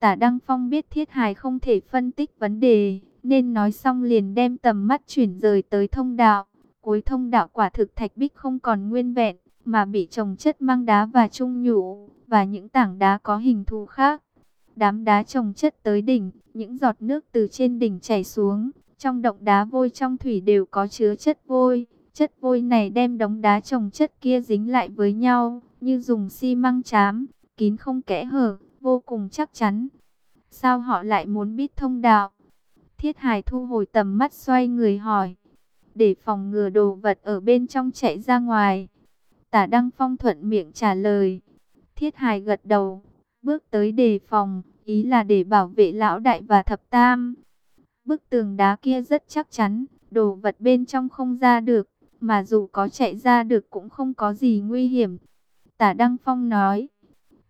Tả Đăng Phong biết Thiết Hải không thể phân tích vấn đề, nên nói xong liền đem tầm mắt chuyển rời tới thông đạo. Cuối thông đạo quả thực thạch bích không còn nguyên vẹn, mà bị trồng chất mang đá và trung nhũ, và những tảng đá có hình thù khác. Đám đá trồng chất tới đỉnh, những giọt nước từ trên đỉnh chảy xuống, trong động đá vôi trong thủy đều có chứa chất vôi. Chất vôi này đem đống đá trồng chất kia dính lại với nhau, như dùng xi măng chám, kín không kẽ hở, vô cùng chắc chắn. Sao họ lại muốn biết thông đạo? Thiết Hải thu hồi tầm mắt xoay người hỏi. Để phòng ngừa đồ vật ở bên trong chạy ra ngoài. Tả Đăng Phong thuận miệng trả lời. Thiết Hải gật đầu, bước tới đề phòng, ý là để bảo vệ lão đại và thập tam. Bức tường đá kia rất chắc chắn, đồ vật bên trong không ra được, mà dù có chạy ra được cũng không có gì nguy hiểm. Tả Đăng Phong nói.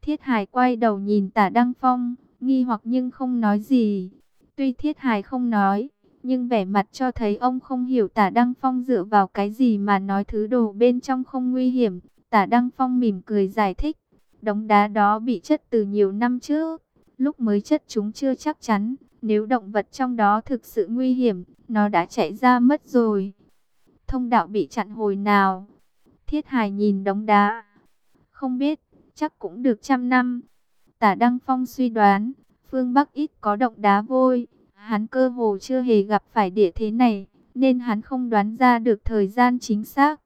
Thiết Hải quay đầu nhìn Tả Đăng Phong, nghi hoặc nhưng không nói gì. Tuy Thiết Hải không nói, nhưng vẻ mặt cho thấy ông không hiểu Tả Đăng Phong dựa vào cái gì mà nói thứ đồ bên trong không nguy hiểm. Tả Đăng Phong mỉm cười giải thích, đống đá đó bị chất từ nhiều năm trước, lúc mới chất chúng chưa chắc chắn. Nếu động vật trong đó thực sự nguy hiểm, nó đã chạy ra mất rồi. Thông đạo bị chặn hồi nào? Thiết Hải nhìn đống đá. Không biết, chắc cũng được trăm năm. Tả Đăng Phong suy đoán, phương Bắc ít có động đá vôi. Hắn cơ hồ chưa hề gặp phải địa thế này, nên hắn không đoán ra được thời gian chính xác.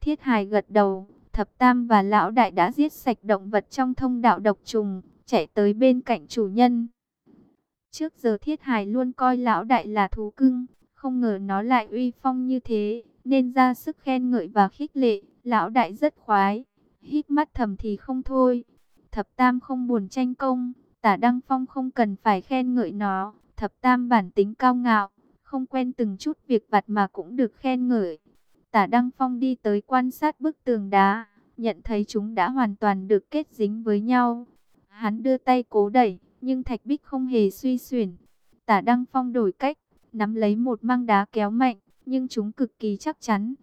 Thiết Hải gật đầu, Thập Tam và Lão Đại đã giết sạch động vật trong thông đạo độc trùng, chạy tới bên cạnh chủ nhân. Trước giờ Thiết Hải luôn coi Lão Đại là thú cưng, không ngờ nó lại uy phong như thế, nên ra sức khen ngợi và khích lệ. Lão Đại rất khoái, hít mắt thầm thì không thôi. Thập Tam không buồn tranh công, Tả Đăng Phong không cần phải khen ngợi nó, thập tam bản tính cao ngạo, không quen từng chút việc vặt mà cũng được khen ngợi. Tả Đăng Phong đi tới quan sát bức tường đá, nhận thấy chúng đã hoàn toàn được kết dính với nhau. Hắn đưa tay cố đẩy, nhưng thạch bích không hề suy xuyển. Tả Đăng Phong đổi cách, nắm lấy một măng đá kéo mạnh, nhưng chúng cực kỳ chắc chắn.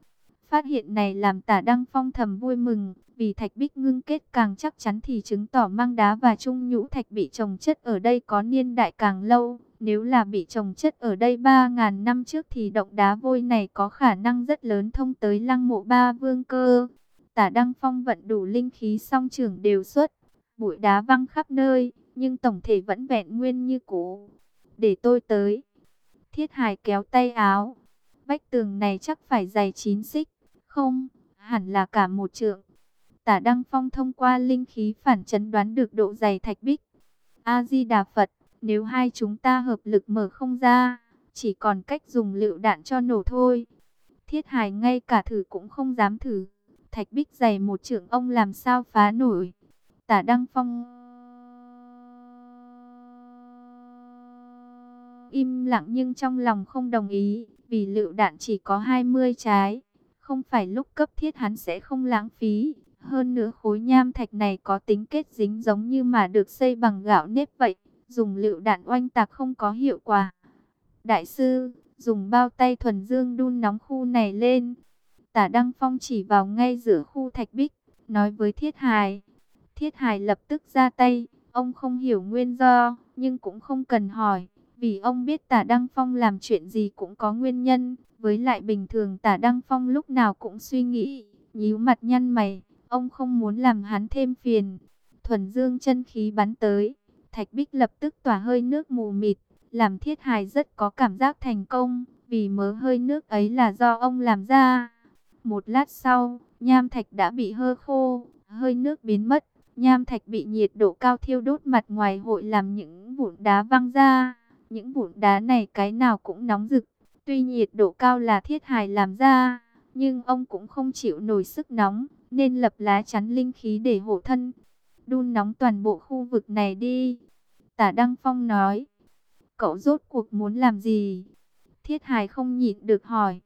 Phát hiện này làm tả Đăng Phong thầm vui mừng, vì thạch bích ngưng kết càng chắc chắn thì chứng tỏ mang đá và trung nhũ thạch bị trồng chất ở đây có niên đại càng lâu. Nếu là bị trồng chất ở đây 3.000 năm trước thì động đá vôi này có khả năng rất lớn thông tới lăng mộ ba vương cơ. Tả Đăng Phong vận đủ linh khí song trường đều xuất, bụi đá văng khắp nơi, nhưng tổng thể vẫn vẹn nguyên như cũ. Để tôi tới. Thiết Hải kéo tay áo. Vách tường này chắc phải dày 9 xích. Không, hẳn là cả một trượng. Tả Đăng Phong thông qua linh khí phản chấn đoán được độ dày thạch bích. A-di-đà Phật. Nếu hai chúng ta hợp lực mở không ra, chỉ còn cách dùng lựu đạn cho nổ thôi. Thiết Hải ngay cả thử cũng không dám thử. Thạch bích dày một trượng, ông làm sao phá nổi. Tả Đăng Phong im lặng nhưng trong lòng không đồng ý, vì lựu đạn chỉ có 20 trái. Không phải lúc cấp thiết hắn sẽ không lãng phí. Hơn nữa khối nham thạch này có tính kết dính giống như mà được xây bằng gạo nếp vậy dùng lựu đạn oanh tạc không có hiệu quả. Đại sư, dùng bao tay thuần dương đun nóng khu này lên. Tả Đăng Phong chỉ vào ngay giữa khu thạch bích, nói với Thiết hài. Thiết hài lập tức ra tay, ông không hiểu nguyên do, nhưng cũng không cần hỏi. Vì ông biết tả Đăng Phong làm chuyện gì cũng có nguyên nhân, với lại bình thường tả Đăng Phong lúc nào cũng suy nghĩ, nhíu mặt nhăn mày, ông không muốn làm hắn thêm phiền. Thuần dương chân khí bắn tới, Thạch Bích lập tức tỏa hơi nước mù mịt, làm thiết hài rất có cảm giác thành công, vì mớ hơi nước ấy là do ông làm ra. Một lát sau, nham thạch đã bị hơ khô, hơi nước biến mất, nham thạch bị nhiệt độ cao thiêu đốt mặt ngoài hội làm những vụn đá văng ra. Những vụn đá này cái nào cũng nóng rực, tuy nhiệt độ cao là thiết hài làm ra, nhưng ông cũng không chịu nổi sức nóng, nên lập lá chắn linh khí để hộ thân đun nóng toàn bộ khu vực này đi. Tả Đăng Phong nói, cậu rốt cuộc muốn làm gì? Thiết hài không nhịn được hỏi,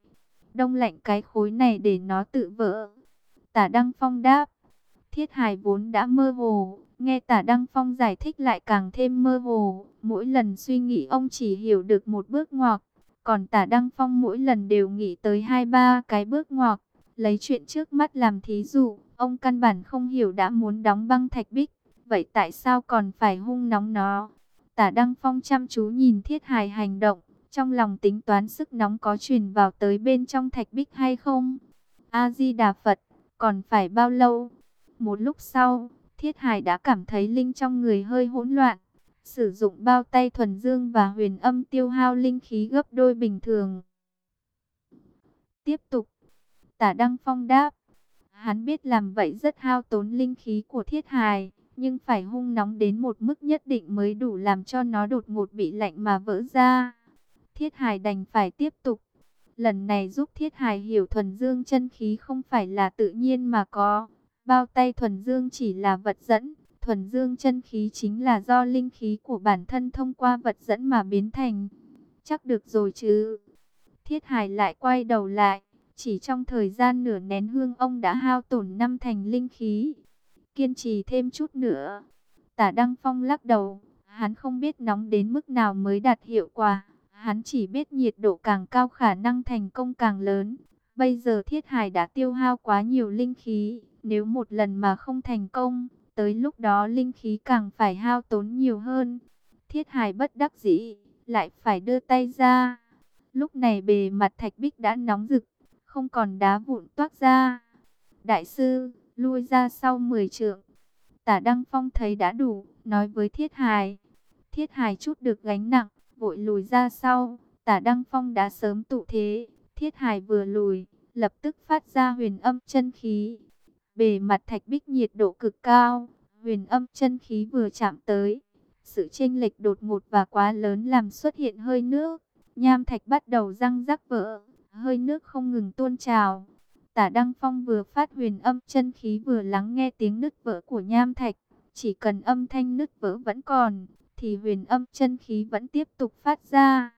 đông lạnh cái khối này để nó tự vỡ. Tả Đăng Phong đáp, Thiết hài vốn đã mơ hồ, nghe Tả Đăng Phong giải thích lại càng thêm mơ hồ. Mỗi lần suy nghĩ ông chỉ hiểu được một bước ngoặc, còn Tả Đăng Phong mỗi lần đều nghĩ tới hai ba cái bước ngoặc, lấy chuyện trước mắt làm thí dụ. Ông căn bản không hiểu đã muốn đóng băng thạch bích, vậy tại sao còn phải hung nóng nó? Tả Đăng Phong chăm chú nhìn Thiết hài hành động, trong lòng tính toán sức nóng có truyền vào tới bên trong thạch bích hay không. A-di-đà Phật, còn phải bao lâu? Một lúc sau, Thiết Hải đã cảm thấy linh trong người hơi hỗn loạn. Sử dụng bao tay thuần dương và huyền âm tiêu hao linh khí gấp đôi bình thường. Tiếp tục, tả Đăng Phong đáp. Hắn biết làm vậy rất hao tốn linh khí của Thiết Hải, nhưng phải hung nóng đến một mức nhất định mới đủ làm cho nó đột ngột bị lạnh mà vỡ ra. Thiết Hải đành phải tiếp tục. Lần này giúp Thiết Hải hiểu thuần dương chân khí không phải là tự nhiên mà có. Bao tay thuần dương chỉ là vật dẫn. Thuần dương chân khí chính là do linh khí của bản thân thông qua vật dẫn mà biến thành. Chắc được rồi chứ. Thiết Hải lại quay đầu lại. Chỉ trong thời gian nửa nén hương ông đã hao tổn năm thành linh khí. Kiên trì thêm chút nữa. Tả Đăng Phong lắc đầu. Hắn không biết nóng đến mức nào mới đạt hiệu quả. Hắn chỉ biết nhiệt độ càng cao khả năng thành công càng lớn. Bây giờ Thiết Hải đã tiêu hao quá nhiều linh khí. Nếu một lần mà không thành công, tới lúc đó linh khí càng phải hao tốn nhiều hơn. Thiết hài bất đắc dĩ, lại phải đưa tay ra. Lúc này bề mặt thạch bích đã nóng rực, không còn đá vụn toát ra. Đại sư, lui ra sau 10 trượng. Tả Đăng Phong thấy đã đủ, nói với Thiết hài. Thiết hài chút được gánh nặng, vội lùi ra sau. Tả Đăng Phong đã sớm tụ thế, Thiết hài vừa lùi, lập tức phát ra huyền âm chân khí. Bề mặt thạch bích nhiệt độ cực cao, huyền âm chân khí vừa chạm tới. Sự chênh lệch đột ngột và quá lớn làm xuất hiện hơi nước. Nham thạch bắt đầu răng rắc vỡ, hơi nước không ngừng tuôn trào. Tả Đăng Phong vừa phát huyền âm chân khí vừa lắng nghe tiếng nứt vỡ của nham thạch. Chỉ cần âm thanh nứt vỡ vẫn còn, thì huyền âm chân khí vẫn tiếp tục phát ra.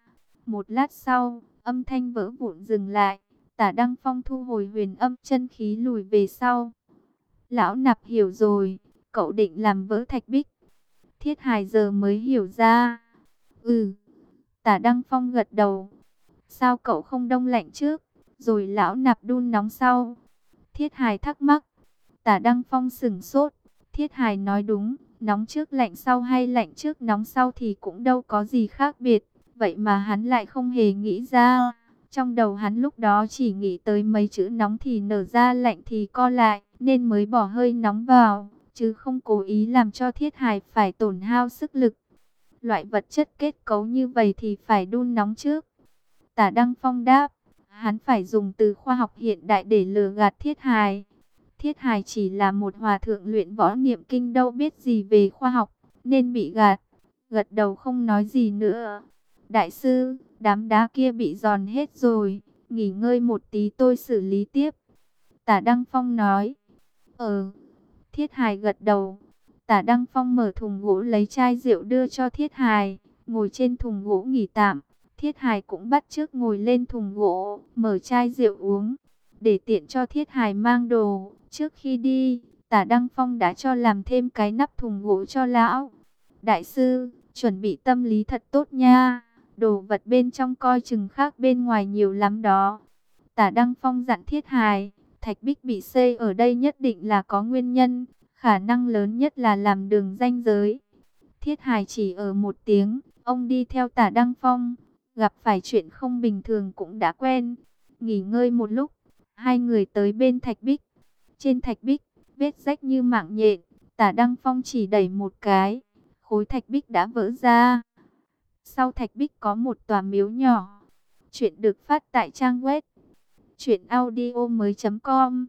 Một lát sau, âm thanh vỡ vụn dừng lại. Tả Đăng Phong thu hồi huyền âm chân khí lùi về sau. Lão nạp hiểu rồi, cậu định làm vỡ thạch bích. Thiết hài giờ mới hiểu ra. Ừ, tả Đăng Phong gật đầu. Sao cậu không đông lạnh trước, rồi lão nạp đun nóng sau? Thiết hài thắc mắc. Tả Đăng Phong sửng sốt. Thiết hài nói đúng, nóng trước lạnh sau hay lạnh trước nóng sau thì cũng đâu có gì khác biệt. Vậy mà hắn lại không hề nghĩ ra. Trong đầu hắn lúc đó chỉ nghĩ tới mấy chữ nóng thì nở ra lạnh thì co lại, nên mới bỏ hơi nóng vào, chứ không cố ý làm cho thiết hài phải tổn hao sức lực. Loại vật chất kết cấu như vậy thì phải đun nóng trước. Tả Đăng Phong đáp, hắn phải dùng từ khoa học hiện đại để lừa gạt thiết hài. Thiết hài chỉ là một hòa thượng luyện võ niệm kinh đâu biết gì về khoa học, nên bị gạt. Gật đầu không nói gì nữa. Đại sư, đám đá kia bị giòn hết rồi, nghỉ ngơi một tí tôi xử lý tiếp. Tả Đăng Phong nói. Ờ, Thiết Hài gật đầu. Tả Đăng Phong mở thùng gỗ lấy chai rượu đưa cho Thiết Hài, ngồi trên thùng gỗ nghỉ tạm. Thiết Hài cũng bắt trước ngồi lên thùng gỗ, mở chai rượu uống, để tiện cho Thiết Hài mang đồ. Trước khi đi, Tả Đăng Phong đã cho làm thêm cái nắp thùng gỗ cho lão. Đại sư, chuẩn bị tâm lý thật tốt nha. Đồ vật bên trong coi chừng khác bên ngoài nhiều lắm đó. Tả Đăng Phong dặn Thiết Hài, Thạch Bích bị xây ở đây nhất định là có nguyên nhân, khả năng lớn nhất là làm đường ranh giới. Thiết Hài chỉ ở một tiếng, ông đi theo Tả Đăng Phong, gặp phải chuyện không bình thường cũng đã quen. Nghỉ ngơi một lúc, hai người tới bên Thạch Bích. Trên Thạch Bích, vết rách như mạng nhện, Tả Đăng Phong chỉ đẩy một cái, khối Thạch Bích đã vỡ ra. Sau Thạch Bích có một tòa miếu nhỏ. Chuyện được phát tại trang web truyệnaudiomoi.com.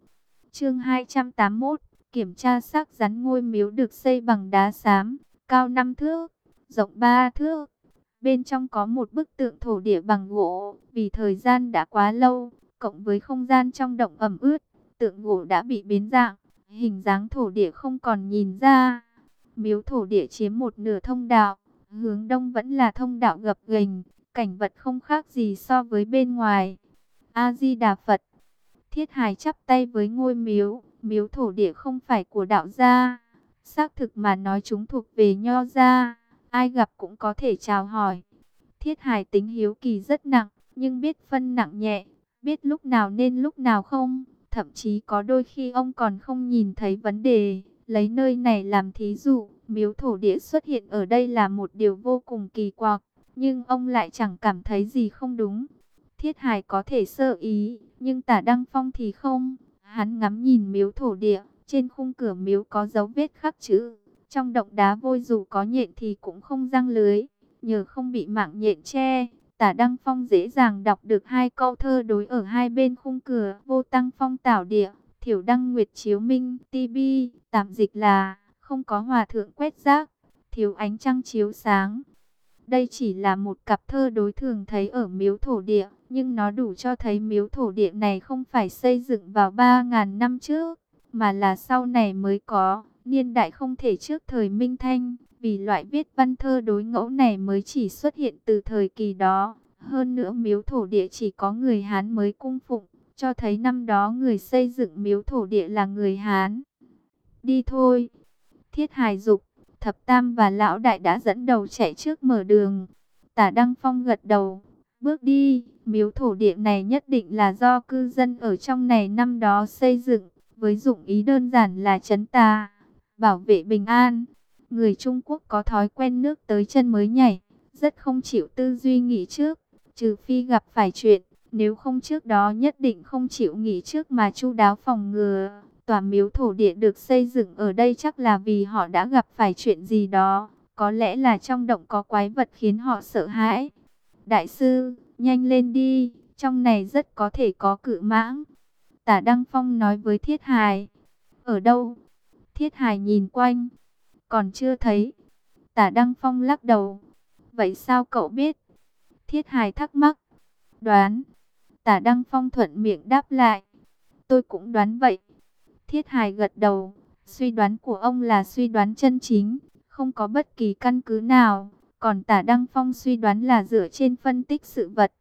Chương 281, kiểm tra xác rắn ngôi miếu được xây bằng đá xám, cao 5 thước, rộng 3 thước. Bên trong có một bức tượng thổ địa bằng gỗ, vì thời gian đã quá lâu, cộng với không gian trong động ẩm ướt, tượng gỗ đã bị biến dạng, hình dáng thổ địa không còn nhìn ra. Miếu thổ địa chiếm một nửa thông đạo, Hướng đông vẫn là thông đạo gập ghềnh, cảnh vật không khác gì so với bên ngoài. A-di-đà Phật Thiết Hải chắp tay với ngôi miếu, miếu thổ địa không phải của đạo gia. Xác thực mà nói chúng thuộc về nho gia, ai gặp cũng có thể chào hỏi. Thiết Hải tính hiếu kỳ rất nặng, nhưng biết phân nặng nhẹ, biết lúc nào nên lúc nào không. Thậm chí có đôi khi ông còn không nhìn thấy vấn đề, lấy nơi này làm thí dụ, Miếu thổ địa xuất hiện ở đây là một điều vô cùng kỳ quặc, nhưng ông lại chẳng cảm thấy gì không đúng. Thiết Hải có thể sơ ý, nhưng Tả Đăng Phong thì không. Hắn ngắm nhìn miếu thổ địa, trên khung cửa miếu có dấu vết khắc chữ. Trong động đá vôi dù có nhện thì cũng không răng lưới, nhờ không bị mạng nhện che. Tả Đăng Phong dễ dàng đọc được hai câu thơ đối ở hai bên khung cửa vô tăng phong tảo địa, thiểu đăng nguyệt chiếu minh, TB, tạm dịch là không có hòa thượng quét rác, thiếu ánh trăng chiếu sáng. Đây chỉ là một cặp thơ đối thường thấy ở miếu thổ địa, nhưng nó đủ cho thấy miếu thổ địa này không phải xây dựng vào 3.000 năm trước, mà là sau này mới có, niên đại không thể trước thời Minh Thanh, vì loại viết văn thơ đối ngẫu này mới chỉ xuất hiện từ thời kỳ đó. Hơn nữa miếu thổ địa chỉ có người Hán mới cung phụng, cho thấy năm đó người xây dựng miếu thổ địa là người Hán. Đi thôi. Thiết hài dục, thập tam và lão đại đã dẫn đầu chạy trước mở đường. Tả Đăng Phong gật đầu, bước đi, miếu thổ địa này nhất định là do cư dân ở trong này năm đó xây dựng, với dụng ý đơn giản là chấn tà, bảo vệ bình an. Người Trung Quốc có thói quen nước tới chân mới nhảy, rất không chịu tư duy nghĩ trước, trừ phi gặp phải chuyện, nếu không trước đó nhất định không chịu nghĩ trước mà chu đáo phòng ngừa. Tòa miếu thổ địa được xây dựng ở đây chắc là vì họ đã gặp phải chuyện gì đó, có lẽ là trong động có quái vật khiến họ sợ hãi. Đại sư, nhanh lên đi, trong này rất có thể có cự mãng. Tả Đăng Phong nói với Thiết Hài. Ở đâu? Thiết Hài nhìn quanh. Còn chưa thấy. Tả Đăng Phong lắc đầu. Vậy sao cậu biết? Thiết Hài thắc mắc. Đoán. Tả Đăng Phong thuận miệng đáp lại. Tôi cũng đoán vậy. Thiết Hài gật đầu. Suy đoán của ông là suy đoán chân chính. Không có bất kỳ căn cứ nào. Còn tả Đăng Phong suy đoán là dựa trên phân tích sự vật.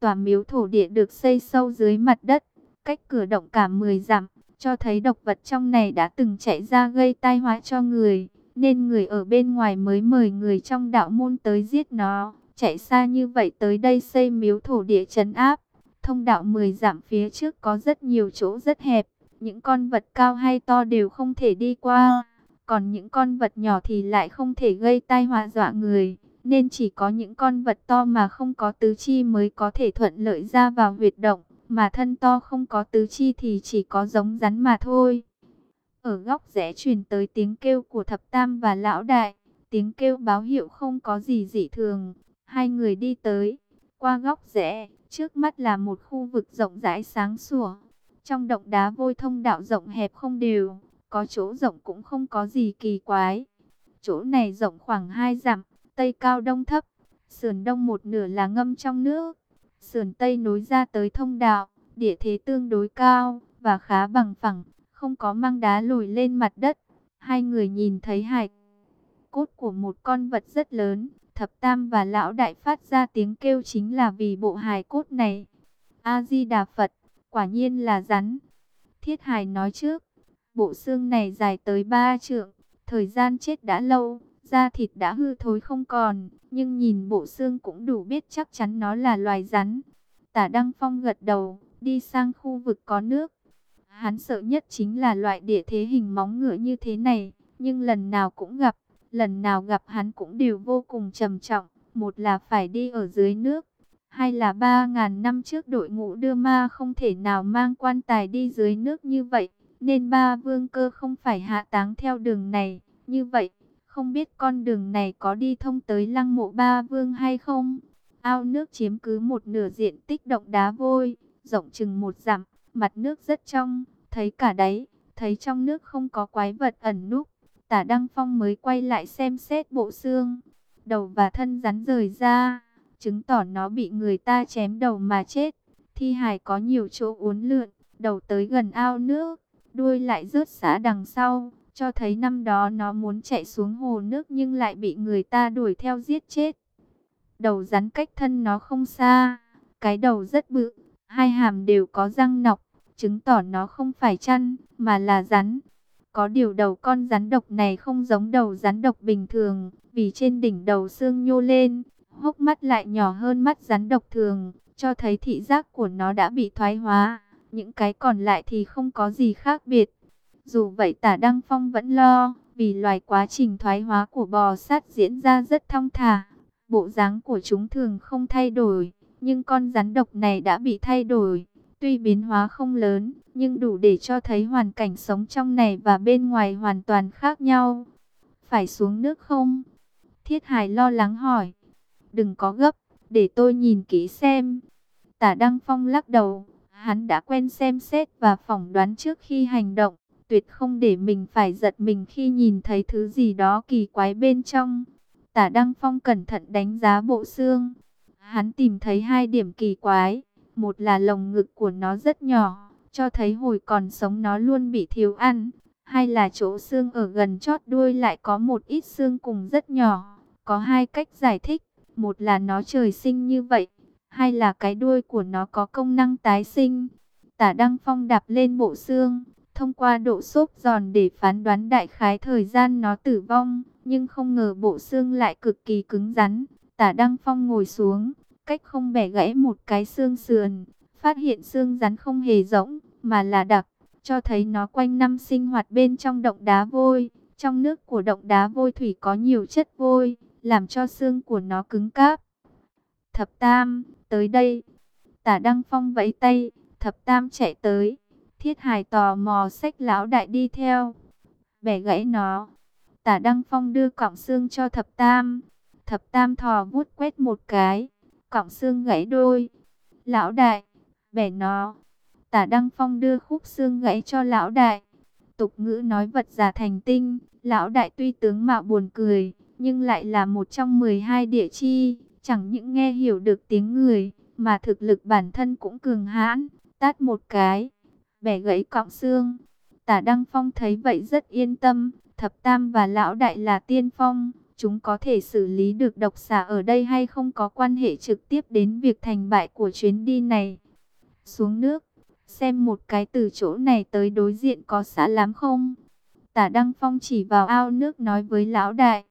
Tòa miếu thổ địa được xây sâu dưới mặt đất, cách cửa động cả 10 dặm, cho thấy độc vật trong này đã từng chạy ra gây tai họa cho người, nên người ở bên ngoài mới mời người trong đạo môn tới giết nó, chạy xa như vậy tới đây xây miếu thổ địa trấn áp. Thông đạo 10 dặm phía trước có rất nhiều chỗ rất hẹp, những con vật cao hay to đều không thể đi qua, còn những con vật nhỏ thì lại không thể gây tai họa dọa người nên chỉ có những con vật to mà không có tứ chi mới có thể thuận lợi ra vào huyệt động, mà thân to không có tứ chi thì chỉ có giống rắn mà thôi. Ở góc rẽ truyền tới tiếng kêu của thập tam và lão đại, tiếng kêu báo hiệu không có gì dị thường. Hai người đi tới, qua góc rẽ, trước mắt là một khu vực rộng rãi sáng sủa. Trong động đá vôi thông đạo rộng hẹp không đều, có chỗ rộng cũng không có gì kỳ quái. Chỗ này rộng khoảng 2 dặm, Tây cao đông thấp, sườn đông một nửa là ngâm trong nước, sườn Tây nối ra tới thông đạo, địa thế tương đối cao và khá bằng phẳng, không có mang đá lùi lên mặt đất. Hai người nhìn thấy hải cốt của một con vật rất lớn, thập tam và lão đại phát ra tiếng kêu chính là vì bộ hài cốt này. A-di-đà Phật, quả nhiên là rắn. Thiết hài nói trước, bộ xương này dài tới ba trượng, thời gian chết đã lâu, Da thịt đã hư thối không còn, nhưng nhìn bộ xương cũng đủ biết chắc chắn nó là loài rắn. Tả Đăng Phong gật đầu, đi sang khu vực có nước. Hắn sợ nhất chính là loại địa thế hình móng ngựa như thế này, nhưng lần nào cũng gặp, lần nào gặp hắn cũng đều vô cùng trầm trọng. Một là phải đi ở dưới nước, hay là ba ngàn năm trước đội ngũ đưa ma không thể nào mang quan tài đi dưới nước như vậy, nên ba vương cơ không phải hạ táng theo đường này. Như vậy, không biết con đường này có đi thông tới lăng mộ ba vương hay không? Ao nước chiếm cứ một nửa diện tích động đá vôi, rộng chừng một dặm, mặt nước rất trong, thấy cả đáy, thấy trong nước không có quái vật ẩn núp. Tả Đăng Phong mới quay lại xem xét bộ xương, đầu và thân rắn rời ra, chứng tỏ nó bị người ta chém đầu mà chết. Thi hài có nhiều chỗ uốn lượn, đầu tới gần ao nước, đuôi lại rớt xả đằng sau cho thấy năm đó nó muốn chạy xuống hồ nước nhưng lại bị người ta đuổi theo giết chết. Đầu rắn cách thân nó không xa, cái đầu rất bự, hai hàm đều có răng nọc, chứng tỏ nó không phải chăn, mà là rắn. Có điều đầu con rắn độc này không giống đầu rắn độc bình thường, vì trên đỉnh đầu xương nhô lên, hốc mắt lại nhỏ hơn mắt rắn độc thường, cho thấy thị giác của nó đã bị thoái hóa. Những cái còn lại thì không có gì khác biệt. Dù vậy tả Đăng Phong vẫn lo, Vì loài quá trình thoái hóa của bò sát diễn ra rất thong thả, bộ dáng của chúng thường không thay đổi, nhưng con rắn độc này đã bị thay đổi. Tuy biến hóa không lớn, nhưng đủ để cho thấy hoàn cảnh sống trong này và bên ngoài hoàn toàn khác nhau. Phải xuống nước không? Thiết Hải lo lắng hỏi. Đừng có gấp, để tôi nhìn kỹ xem. Tả Đăng Phong lắc đầu, hắn đã quen xem xét và phỏng đoán trước khi hành động, tuyệt không để mình phải giật mình khi nhìn thấy thứ gì đó kỳ quái bên trong. Tả Đăng Phong cẩn thận đánh giá bộ xương. Hắn tìm thấy hai điểm kỳ quái. Một là lồng ngực của nó rất nhỏ, cho thấy hồi còn sống nó luôn bị thiếu ăn. Hai là chỗ xương ở gần chót đuôi lại có một ít xương cùng rất nhỏ. Có hai cách giải thích. Một là nó trời sinh như vậy. Hai là cái đuôi của nó có công năng tái sinh. Tả Đăng Phong đạp lên bộ xương. Thông qua độ xốp giòn để phán đoán đại khái thời gian nó tử vong. Nhưng không ngờ bộ xương lại cực kỳ cứng rắn. Tả Đăng Phong ngồi xuống. Cách không bẻ gãy một cái xương sườn. Phát hiện xương rắn không hề rỗng. Mà là đặc. Cho thấy nó quanh năm sinh hoạt bên trong động đá vôi. Trong nước của động đá vôi thủy có nhiều chất vôi làm cho xương của nó cứng cáp. Thập Tam, tới đây. Tả Đăng Phong vẫy tay, Thập Tam chạy tới. Thiết Hải tò mò xách lão đại đi theo. Bẻ gãy nó. Tả Đăng Phong đưa cọng xương cho Thập Tam. Thập Tam thò vuốt quét một cái. Cọng xương gãy đôi. Lão đại, bẻ nó. Tả Đăng Phong đưa khúc xương gãy cho lão đại. Tục ngữ nói vật giả thành tinh. Lão đại tuy tướng mạo buồn cười, nhưng lại là một trong 12 địa chi, chẳng những nghe hiểu được tiếng người, mà thực lực bản thân cũng cường hãn, tát một cái, bẻ gãy cọng xương. Tả Đăng Phong thấy vậy rất yên tâm, thập tam và lão đại là tiên phong, chúng có thể xử lý được độc xà ở đây hay không có quan hệ trực tiếp đến việc thành bại của chuyến đi này. Xuống nước, xem một cái từ chỗ này tới đối diện có xã lắm không? Tả Đăng Phong chỉ vào ao nước nói với lão đại.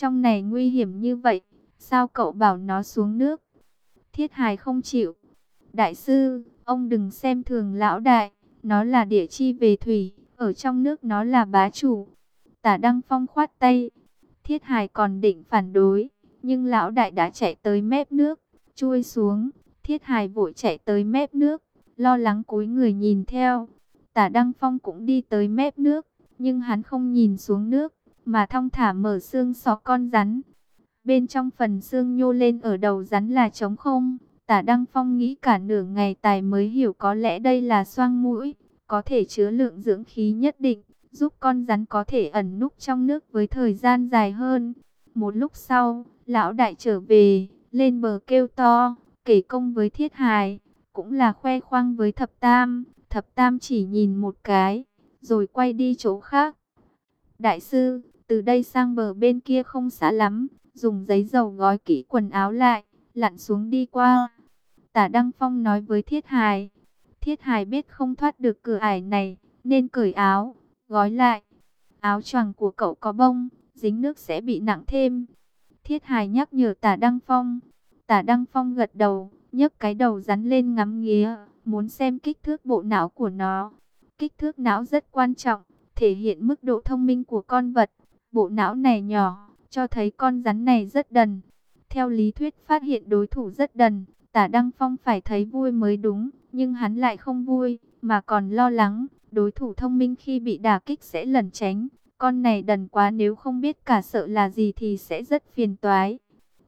Trong này nguy hiểm như vậy, sao cậu bảo nó xuống nước? Thiết Hải không chịu. Đại sư, ông đừng xem thường lão đại, nó là địa chi về thủy, ở trong nước nó là bá chủ. Tả Đăng Phong khoát tay. Thiết Hải còn định phản đối, nhưng lão đại đã chạy tới mép nước, chui xuống. Thiết Hải vội chạy tới mép nước, lo lắng cúi người nhìn theo. Tả Đăng Phong cũng đi tới mép nước, nhưng hắn không nhìn xuống nước, mà thong thả mở xương xó con rắn. Bên trong phần xương nhô lên ở đầu rắn là trống không. Tả Đăng Phong nghĩ cả nửa ngày tài mới hiểu có lẽ đây là xoang mũi, có thể chứa lượng dưỡng khí nhất định, giúp con rắn có thể ẩn núp trong nước với thời gian dài hơn. Một lúc sau, lão đại trở về, lên bờ kêu to, kể công với thiết hài, cũng là khoe khoang với thập tam. Thập tam chỉ nhìn một cái, rồi quay đi chỗ khác. Đại sư, từ đây sang bờ bên kia không xa lắm, dùng giấy dầu gói kỹ quần áo lại, lặn xuống đi qua. Tả Đăng Phong nói với Thiết Hài. Thiết Hài biết không thoát được cửa ải này, nên cởi áo, gói lại. Áo choàng của cậu có bông, dính nước sẽ bị nặng thêm. Thiết Hài nhắc nhở Tả Đăng Phong. Tả Đăng Phong gật đầu, nhấc cái đầu rắn lên ngắm nghía, muốn xem kích thước bộ não của nó. Kích thước não rất quan trọng, thể hiện mức độ thông minh của con vật. Bộ não này nhỏ, cho thấy con rắn này rất đần. Theo lý thuyết phát hiện đối thủ rất đần, tả Đăng Phong phải thấy vui mới đúng, nhưng hắn lại không vui, mà còn lo lắng, đối thủ thông minh khi bị đả kích sẽ lẩn tránh. Con này đần quá nếu không biết cả sợ là gì thì sẽ rất phiền toái.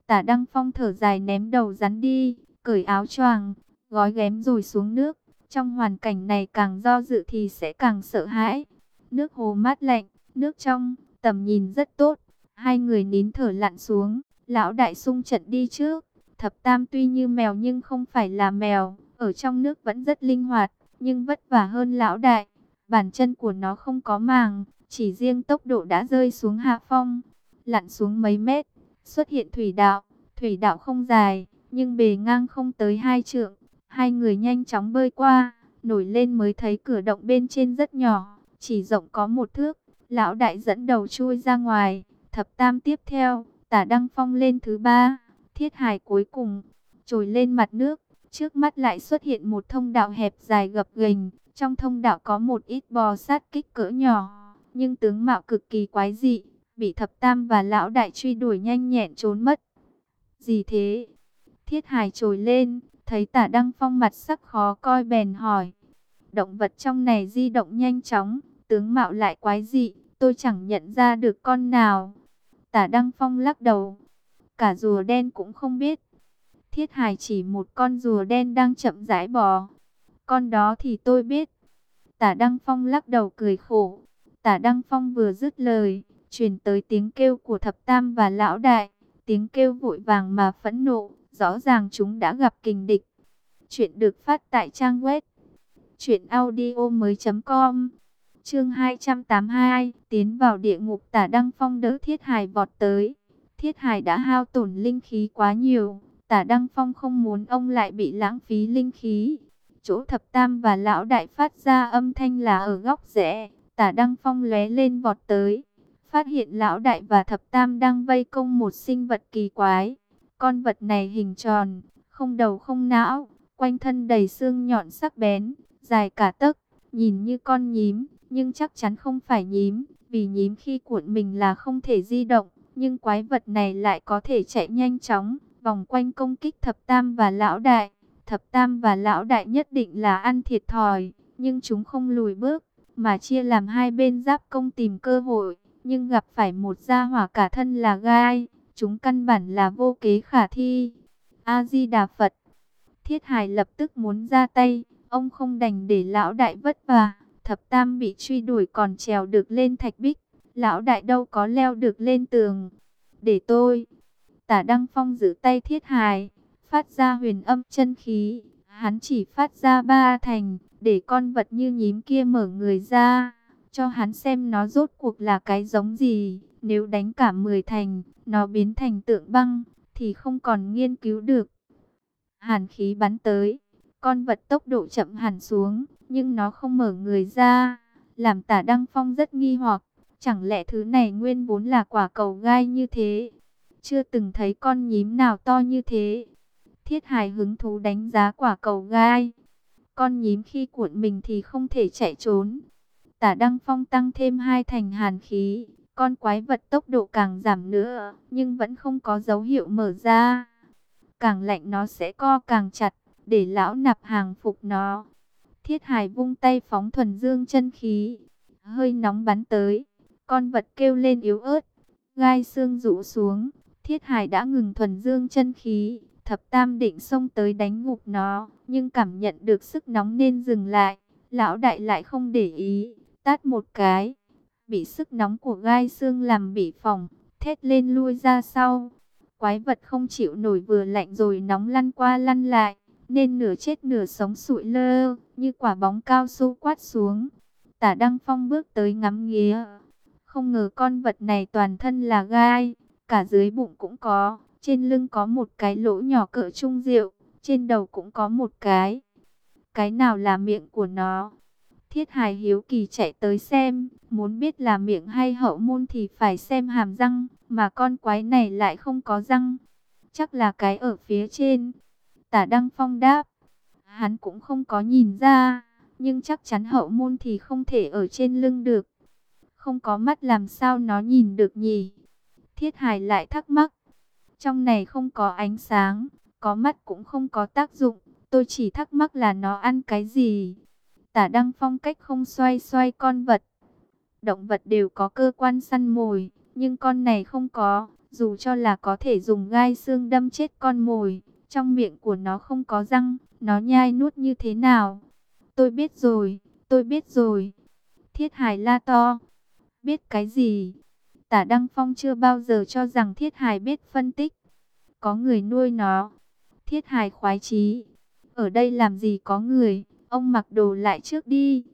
Tả Đăng Phong thở dài ném đầu rắn đi, cởi áo choàng, gói ghém rồi xuống nước. Trong hoàn cảnh này càng do dự thì sẽ càng sợ hãi. Nước hồ mát lạnh, nước trong, tầm nhìn rất tốt. Hai người nín thở lặn xuống, lão đại sung trận đi trước. Thập tam tuy như mèo nhưng không phải là mèo, ở trong nước vẫn rất linh hoạt, nhưng vất vả hơn lão đại. Bàn chân của nó không có màng, chỉ riêng tốc độ đã rơi xuống hạ phong. Lặn xuống mấy mét, xuất hiện thủy đạo. Thủy đạo không dài, nhưng bề ngang không tới hai trượng. Hai người nhanh chóng bơi qua, nổi lên mới thấy cửa động bên trên rất nhỏ, chỉ rộng có một thước. Lão đại dẫn đầu chui ra ngoài, thập tam tiếp theo, tả đăng phong lên thứ ba, thiết hải cuối cùng, trồi lên mặt nước. Trước mắt lại xuất hiện một thông đạo hẹp dài gập ghềnh, trong thông đạo có một ít bò sát kích cỡ nhỏ. nhưng tướng mạo cực kỳ quái dị, bị thập tam và lão đại truy đuổi nhanh nhẹn trốn mất. Gì thế? Thiết hài trồi lên, thấy tả Đăng Phong mặt sắc khó coi bèn hỏi. Động vật trong này di động nhanh chóng, tướng mạo lại quái dị, tôi chẳng nhận ra được con nào. Tả Đăng Phong lắc đầu, cả rùa đen cũng không biết. Thiết hài chỉ một con rùa đen đang chậm rãi bò. Con đó thì tôi biết. Tả Đăng Phong lắc đầu cười khổ. Tả Đăng Phong vừa dứt lời, truyền tới tiếng kêu của thập tam và lão đại. Tiếng kêu vội vàng mà phẫn nộ, rõ ràng chúng đã gặp kình địch. Chuyện được phát tại trang web truyệnaudiomoi.com. Chương 282, tiến vào địa ngục Tả Đăng Phong đỡ Thiết Hải vọt tới. Thiết Hải đã hao tổn linh khí quá nhiều, Tả Đăng Phong không muốn ông lại bị lãng phí linh khí. Chỗ thập tam và lão đại phát ra âm thanh là ở góc rẽ, Tả Đăng Phong lóe lên vọt tới, phát hiện lão đại và thập tam đang vây công một sinh vật kỳ quái. Con vật này hình tròn, không đầu không não, quanh thân đầy xương nhọn sắc bén, dài cả tấc, nhìn như con nhím, nhưng chắc chắn không phải nhím, vì nhím khi cuộn mình là không thể di động, nhưng quái vật này lại có thể chạy nhanh chóng, vòng quanh công kích thập tam và lão đại. Thập tam và lão đại nhất định là ăn thiệt thòi, nhưng chúng không lùi bước, mà chia làm hai bên giáp công tìm cơ hội, nhưng gặp phải một gia hỏa cả thân là gai, chúng căn bản là vô kế khả thi. A-di-đà Phật Thiết Hải lập tức muốn ra tay, ông không đành để lão đại vất vả, thập tam bị truy đuổi còn trèo được lên thạch bích, lão đại đâu có leo được lên tường. Để tôi, tả Đăng Phong giữ tay Thiết hài phát ra huyền âm chân khí, hắn chỉ phát ra ba thành, để con vật như nhím kia mở người ra, cho hắn xem nó rốt cuộc là cái giống gì, nếu đánh cả 10 thành, nó biến thành tượng băng, thì không còn nghiên cứu được. Hàn khí bắn tới, con vật tốc độ chậm hẳn xuống, nhưng nó không mở người ra, làm tả Đăng Phong rất nghi hoặc, chẳng lẽ thứ này nguyên vốn là quả cầu gai như thế? Chưa từng thấy con nhím nào to như thế. Thiết hài hứng thú đánh giá quả cầu gai. Con nhím khi cuộn mình thì không thể chạy trốn. Tả Đăng Phong tăng thêm hai thành hàn khí. Con quái vật tốc độ càng giảm nữa, nhưng vẫn không có dấu hiệu mở ra. Càng lạnh nó sẽ co càng chặt, để lão nạp hàng phục nó. Thiết Hải vung tay phóng thuần dương chân khí, hơi nóng bắn tới. Con vật kêu lên yếu ớt, gai xương rũ xuống. Thiết Hải đã ngừng thuần dương chân khí, thập tam định xông tới đánh ngục nó, nhưng cảm nhận được sức nóng nên dừng lại. Lão đại lại không để ý, tát một cái, bị sức nóng của gai xương làm bị phòng, thét lên lui ra sau. Quái vật không chịu nổi vừa lạnh rồi nóng lăn qua lăn lại, nên nửa chết nửa sống sụi lơ, như quả bóng cao su quát xuống. Tả Đăng Phong bước tới ngắm nghía, không ngờ con vật này toàn thân là gai, cả dưới bụng cũng có, trên lưng có một cái lỗ nhỏ cỡ trung rượu, trên đầu cũng có một cái. Cái nào là miệng của nó? Thiết hài hiếu kỳ chạy tới xem, muốn biết là miệng hay hậu môn thì phải xem hàm răng, mà con quái này lại không có răng. Chắc là cái ở phía trên. Tả Đăng Phong đáp, hắn cũng không có nhìn ra, nhưng chắc chắn hậu môn thì không thể ở trên lưng được. Không có mắt làm sao nó nhìn được nhỉ? Thiết Hải lại thắc mắc. Trong này không có ánh sáng, có mắt cũng không có tác dụng. Tôi chỉ thắc mắc là nó ăn cái gì. Tả Đăng Phong cách không xoay xoay con vật. Động vật đều có cơ quan săn mồi, nhưng con này không có. Dù cho là có thể dùng gai xương đâm chết con mồi, trong miệng của nó không có răng, nó nhai nuốt như thế nào? Tôi biết rồi, tôi biết rồi. Thiết Hải la to. Biết cái gì? Tả Đăng Phong chưa bao giờ cho rằng Thiết Hải biết phân tích. Có người nuôi nó. Thiết Hải khoái chí. Ở đây làm gì có người, ông mặc đồ lại trước đi.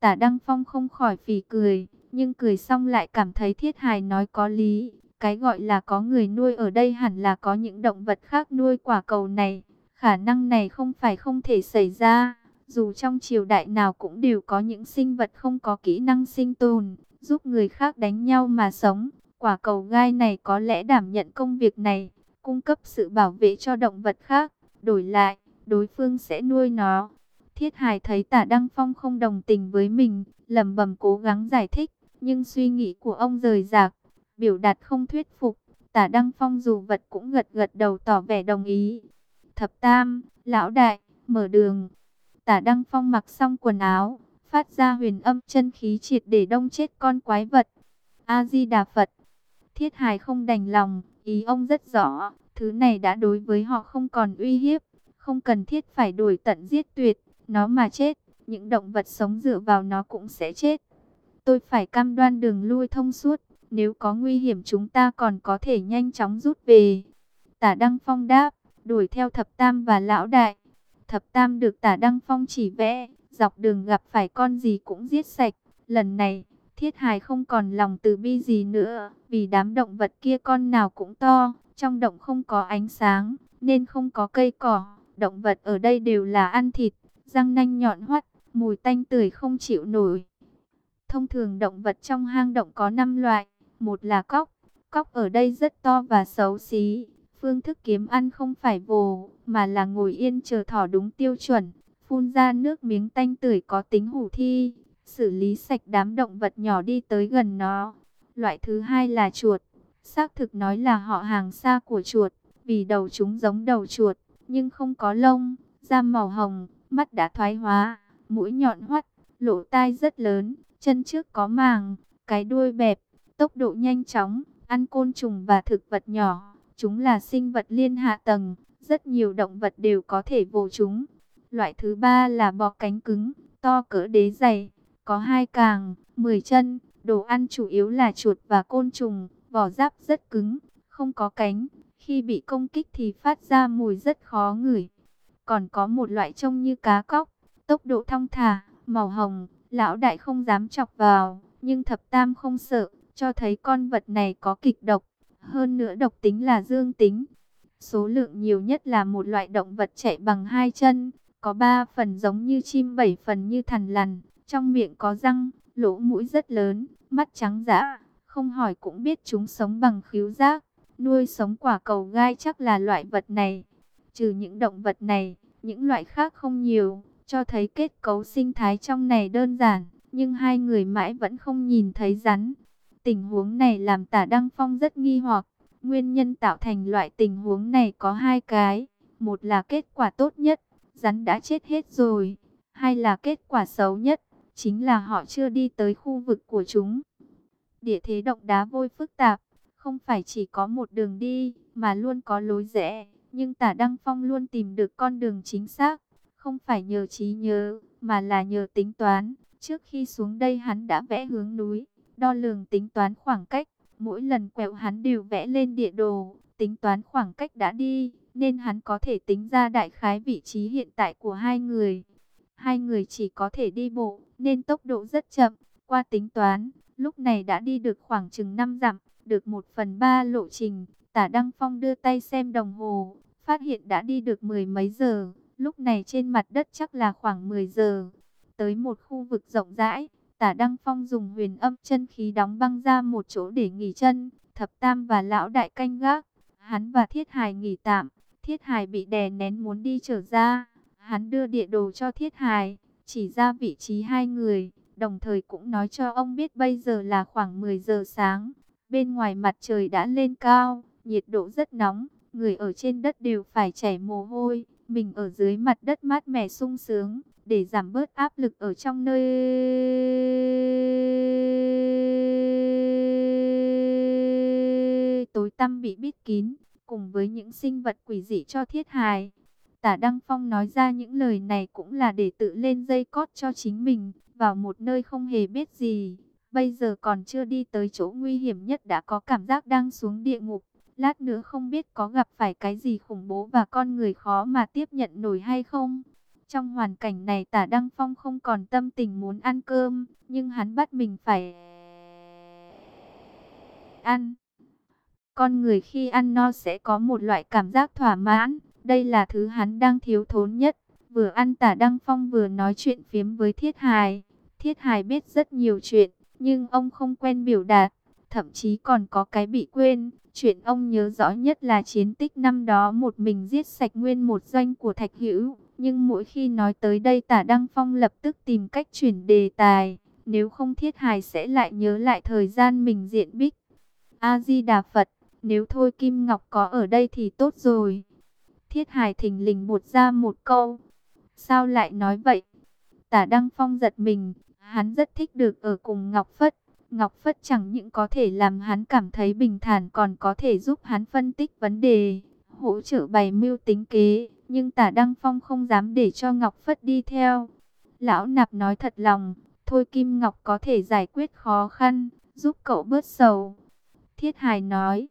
Tả Đăng Phong không khỏi phì cười, nhưng cười xong lại cảm thấy Thiết Hải nói có lý. Cái gọi là có người nuôi ở đây hẳn là có những động vật khác nuôi quả cầu này. Khả năng này không phải không thể xảy ra. Dù trong triều đại nào cũng đều có những sinh vật không có kỹ năng sinh tồn, giúp người khác đánh nhau mà sống. Quả cầu gai này có lẽ đảm nhận công việc này, cung cấp sự bảo vệ cho động vật khác. Đổi lại, đối phương sẽ nuôi nó. Thiết Hải thấy tả Đăng Phong không đồng tình với mình, lầm bầm cố gắng giải thích. nhưng suy nghĩ của ông rời rạc, biểu đạt không thuyết phục. Tả Đăng Phong dù vật cũng gật gật đầu tỏ vẻ đồng ý. Thập Tam, Lão Đại, mở đường. Tả Đăng Phong mặc xong quần áo, phát ra huyền âm chân khí triệt để đông chết con quái vật. A-di-đà Phật. Thiết hài không đành lòng, ý ông rất rõ, thứ này đã đối với họ không còn uy hiếp, không cần thiết phải đuổi tận giết tuyệt, nó mà chết, những động vật sống dựa vào nó cũng sẽ chết. Tôi phải cam đoan đường lui thông suốt, nếu có nguy hiểm chúng ta còn có thể nhanh chóng rút về. Tả Đăng Phong đáp, đuổi theo Thập Tam và Lão Đại. Thập Tam được Tả Đăng Phong chỉ vẽ, dọc đường gặp phải con gì cũng giết sạch. Lần này, Thiết Hải không còn lòng từ bi gì nữa, vì đám động vật kia con nào cũng to, trong động không có ánh sáng, nên không có cây cỏ. Động vật ở đây đều là ăn thịt, răng nanh nhọn hoắt, mùi tanh tưởi không chịu nổi. Thông thường động vật trong hang động có 5 loại, một là cóc, cóc ở đây rất to và xấu xí. Phương thức kiếm ăn không phải vồ, mà là ngồi yên chờ thỏ đúng tiêu chuẩn, phun ra nước miếng tanh tưởi có tính hủ thi, xử lý sạch đám động vật nhỏ đi tới gần nó. Loại thứ hai là chuột, xác thực nói là họ hàng xa của chuột, vì đầu chúng giống đầu chuột, nhưng không có lông, da màu hồng, mắt đã thoái hóa, mũi nhọn hoắt, lỗ tai rất lớn, chân trước có màng, cái đuôi bẹp, tốc độ nhanh chóng, ăn côn trùng và thực vật nhỏ. Chúng là sinh vật liên hạ tầng, rất nhiều động vật đều có thể vồ chúng. Loại thứ ba là bọ cánh cứng, to cỡ đế dày, có hai càng, 10 chân, đồ ăn chủ yếu là chuột và côn trùng, vỏ giáp rất cứng, không có cánh. Khi bị công kích thì phát ra mùi rất khó ngửi. Còn có một loại trông như cá cóc, tốc độ thong thả, màu hồng, lão đại không dám chọc vào, nhưng thập tam không sợ, cho thấy con vật này có kịch độc. Hơn nữa độc tính là dương tính. Số lượng nhiều nhất là một loại động vật chạy bằng hai chân, có ba phần giống như chim bảy phần như thằn lằn, trong miệng có răng, lỗ mũi rất lớn, mắt trắng dã, không hỏi cũng biết chúng sống bằng khíu giác. Nuôi sống quả cầu gai chắc là loại vật này. Trừ những động vật này, những loại khác không nhiều, cho thấy kết cấu sinh thái trong này đơn giản, nhưng hai người mãi vẫn không nhìn thấy rắn. Tình huống này làm tả Đăng Phong rất nghi hoặc. Nguyên nhân tạo thành loại tình huống này có hai cái. Một là kết quả tốt nhất, rắn đã chết hết rồi. Hai là kết quả xấu nhất, chính là họ chưa đi tới khu vực của chúng. Địa thế động đá vôi phức tạp, không phải chỉ có một đường đi, mà luôn có lối rẽ. Nhưng tả Đăng Phong luôn tìm được con đường chính xác, không phải nhờ trí nhớ, mà là nhờ tính toán. Trước khi xuống đây hắn đã vẽ hướng núi, đo lường tính toán khoảng cách. Mỗi lần quẹo hắn đều vẽ lên địa đồ, tính toán khoảng cách đã đi, nên hắn có thể tính ra đại khái vị trí hiện tại của hai người. Hai người chỉ có thể đi bộ, nên tốc độ rất chậm. Qua tính toán, lúc này đã đi được khoảng chừng 5 dặm, được 1 phần 3 lộ trình. Tả Đăng Phong đưa tay xem đồng hồ, phát hiện đã đi được mười mấy giờ. Lúc này trên mặt đất chắc là khoảng 10 giờ. Tới một khu vực rộng rãi, Tả Đăng Phong dùng huyền âm chân khí đóng băng ra một chỗ để nghỉ chân. Thập Tam và Lão Đại canh gác. Hắn và Thiết Hải nghỉ tạm. Thiết Hải bị đè nén muốn đi trở ra. Hắn đưa địa đồ cho Thiết Hải, chỉ ra vị trí hai người. Đồng thời cũng nói cho ông biết bây giờ là khoảng 10 giờ sáng. Bên ngoài mặt trời đã lên cao, nhiệt độ rất nóng. Người ở trên đất đều phải chảy mồ hôi. Mình ở dưới mặt đất mát mẻ sung sướng để giảm bớt áp lực ở trong nơi tối tăm bị bít kín, cùng với những sinh vật quỷ dị cho thiết hài. Tả Đăng Phong nói ra những lời này cũng là để tự lên dây cót cho chính mình, vào một nơi không hề biết gì. Bây giờ còn chưa đi tới chỗ nguy hiểm nhất đã có cảm giác đang xuống địa ngục. Lát nữa không biết có gặp phải cái gì khủng bố và con người khó mà tiếp nhận nổi hay không. Trong hoàn cảnh này tả Đăng Phong không còn tâm tình muốn ăn cơm, nhưng hắn bắt mình phải ăn. Con người khi ăn no sẽ có một loại cảm giác thỏa mãn, đây là thứ hắn đang thiếu thốn nhất. Vừa ăn tả Đăng Phong vừa nói chuyện phiếm với Thiết Hài. Thiết Hài biết rất nhiều chuyện, nhưng ông không quen biểu đạt, thậm chí còn có cái bị quên. Chuyện ông nhớ rõ nhất là chiến tích năm đó một mình giết sạch nguyên một doanh của Thạch Hữu. Nhưng mỗi khi nói tới đây tả Đăng Phong lập tức tìm cách chuyển đề tài. nếu không thiết hài sẽ lại nhớ lại thời gian mình diện bích. A-di-đà Phật, nếu thôi Kim Ngọc có ở đây thì tốt rồi. Thiết hài thình lình bột ra một câu. Sao lại nói vậy? Tả Đăng Phong giật mình, hắn rất thích được ở cùng Ngọc Phất. Ngọc Phất chẳng những có thể làm hắn cảm thấy bình thản còn có thể giúp hắn phân tích vấn đề, hỗ trợ bày mưu tính kế. Nhưng tả Đăng Phong không dám để cho Ngọc Phất đi theo. Lão nạp nói thật lòng, thôi Kim Ngọc có thể giải quyết khó khăn, giúp cậu bớt sầu. Thiết Hải nói,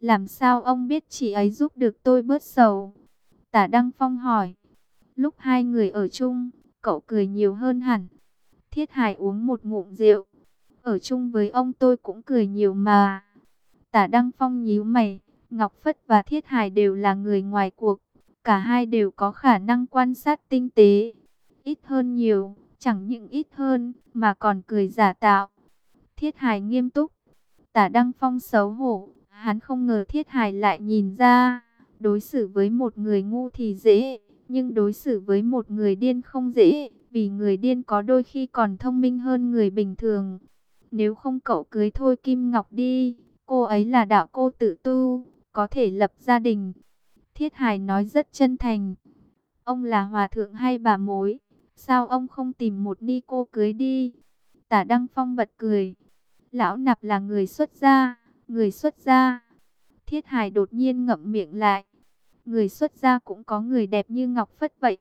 làm sao ông biết chị ấy giúp được tôi bớt sầu? Tả Đăng Phong hỏi, lúc hai người ở chung, cậu cười nhiều hơn hẳn. Thiết Hải uống một ngụm rượu, ở chung với ông tôi cũng cười nhiều mà. Tả Đăng Phong nhíu mày, Ngọc Phất và Thiết Hải đều là người ngoài cuộc, cả hai đều có khả năng quan sát tinh tế. Ít hơn nhiều, chẳng những ít hơn, mà còn cười giả tạo. Thiết hài nghiêm túc, tả Đăng Phong xấu hổ, hắn không ngờ Thiết hài lại nhìn ra, đối xử với một người ngu thì dễ, nhưng đối xử với một người điên không dễ, vì người điên có đôi khi còn thông minh hơn người bình thường. Nếu không cậu cưới thôi Kim Ngọc đi, cô ấy là đạo cô tự tu, có thể lập gia đình. Thiết Hải nói rất chân thành. Ông là hòa thượng hay bà mối? Sao ông không tìm một ni cô cưới đi? Tả Đăng Phong bật cười. Lão nạp là người xuất gia, người xuất gia. Thiết Hải đột nhiên ngậm miệng lại. Người xuất gia cũng có người đẹp như Ngọc Phất vậy.